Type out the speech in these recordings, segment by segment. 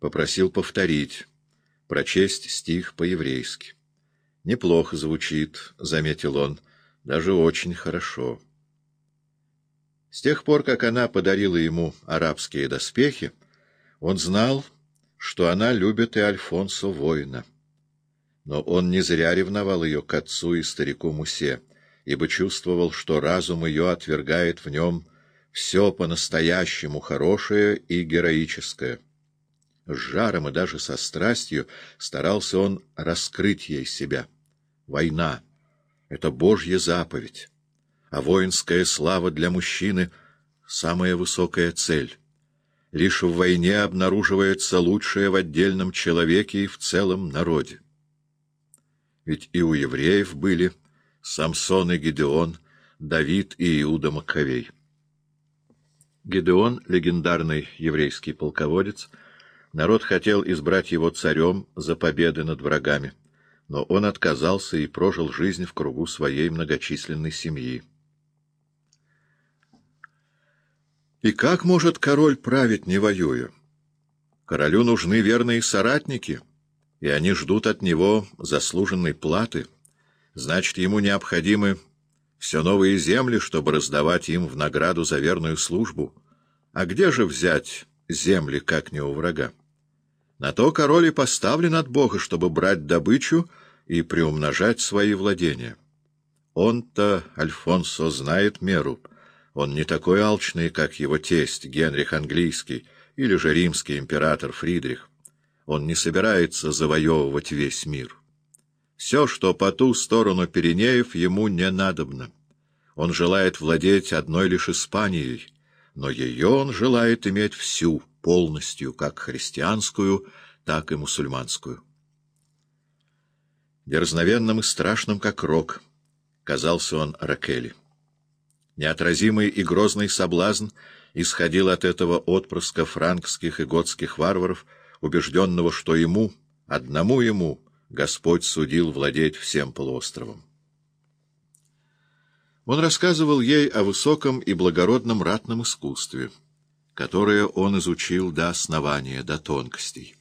попросил повторить, прочесть стих по-еврейски. «Неплохо звучит», — заметил он, — «даже очень хорошо». С тех пор, как она подарила ему арабские доспехи, он знал, что она любит и Альфонсо воина. Но он не зря ревновал ее к отцу и старику Мусе, ибо чувствовал, что разум ее отвергает в нем все по-настоящему хорошее и героическое. С жаром и даже со страстью старался он раскрыть ей себя. Война — это Божья заповедь, а воинская слава для мужчины — самая высокая цель. Лишь в войне обнаруживается лучшее в отдельном человеке и в целом народе. Ведь и у евреев были Самсон и Гедеон, Давид и Иуда Маковей. Гедеон, легендарный еврейский полководец, народ хотел избрать его царем за победы над врагами, но он отказался и прожил жизнь в кругу своей многочисленной семьи. И как может король править, не воюя? Королю нужны верные соратники, и они ждут от него заслуженной платы. Значит, ему необходимы все новые земли, чтобы раздавать им в награду за верную службу. А где же взять земли, как не у врага? На то король и поставлен от Бога, чтобы брать добычу и приумножать свои владения. Он-то, Альфонсо, знает меру — он не такой алчный, как его тесть Генрих Английский или же римский император Фридрих. Он не собирается завоевывать весь мир. Все, что по ту сторону Пиренеев, ему не надобно. Он желает владеть одной лишь Испанией, но ее он желает иметь всю, полностью, как христианскую, так и мусульманскую. Дерзновенным и страшным, как рок, казался он Ракели. Неотразимый и грозный соблазн исходил от этого отпрыска франкских и готских варваров, убежденного, что ему, одному ему, Господь судил владеть всем полуостровом. Он рассказывал ей о высоком и благородном ратном искусстве, которое он изучил до основания, до тонкостей.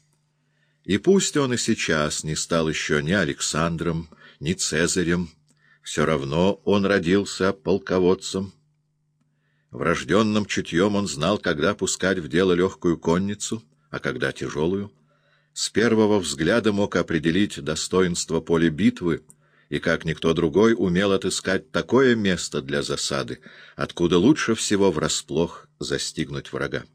И пусть он и сейчас не стал еще ни Александром, ни Цезарем, все равно он родился полководцем. Врожденным чутьем он знал, когда пускать в дело легкую конницу, а когда тяжелую. С первого взгляда мог определить достоинство поля битвы и, как никто другой, умел отыскать такое место для засады, откуда лучше всего врасплох застигнуть врага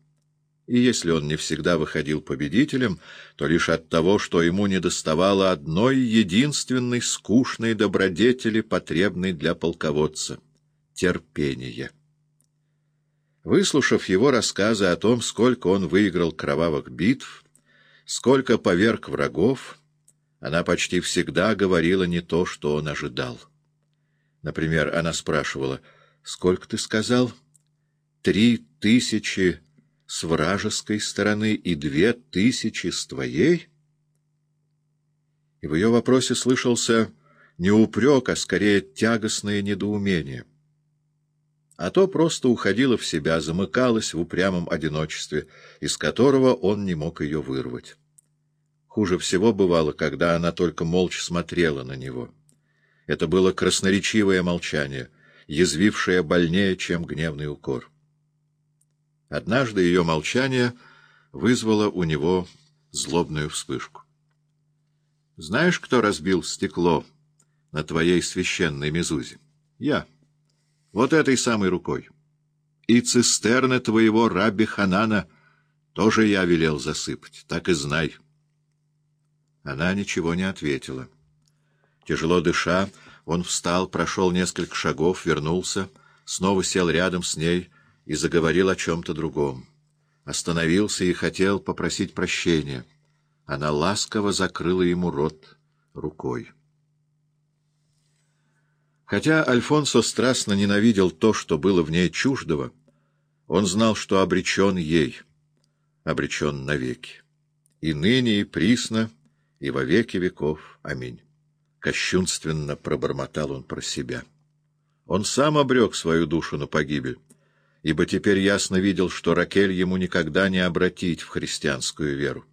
и если он не всегда выходил победителем, то лишь от того, что ему недоставало одной единственной скучной добродетели, потребной для полководца — терпения. Выслушав его рассказы о том, сколько он выиграл кровавых битв, сколько поверг врагов, она почти всегда говорила не то, что он ожидал. Например, она спрашивала, «Сколько ты сказал?» «Три тысячи с вражеской стороны и две тысячи с твоей? И в ее вопросе слышался не упрек, а скорее тягостное недоумение. А то просто уходила в себя, замыкалась в упрямом одиночестве, из которого он не мог ее вырвать. Хуже всего бывало, когда она только молча смотрела на него. Это было красноречивое молчание, язвившее больнее, чем гневный укор. Однажды ее молчание вызвало у него злобную вспышку. «Знаешь, кто разбил стекло на твоей священной мезузе?» «Я. Вот этой самой рукой. И цистерны твоего раби Ханана тоже я велел засыпать, так и знай». Она ничего не ответила. Тяжело дыша, он встал, прошел несколько шагов, вернулся, снова сел рядом с ней — и заговорил о чем-то другом. Остановился и хотел попросить прощения. Она ласково закрыла ему рот рукой. Хотя Альфонсо страстно ненавидел то, что было в ней чуждого, он знал, что обречен ей, обречен навеки. И ныне, и присно, и во веки веков. Аминь. Кощунственно пробормотал он про себя. Он сам обрек свою душу на погибель ибо теперь ясно видел, что Ракель ему никогда не обратить в христианскую веру.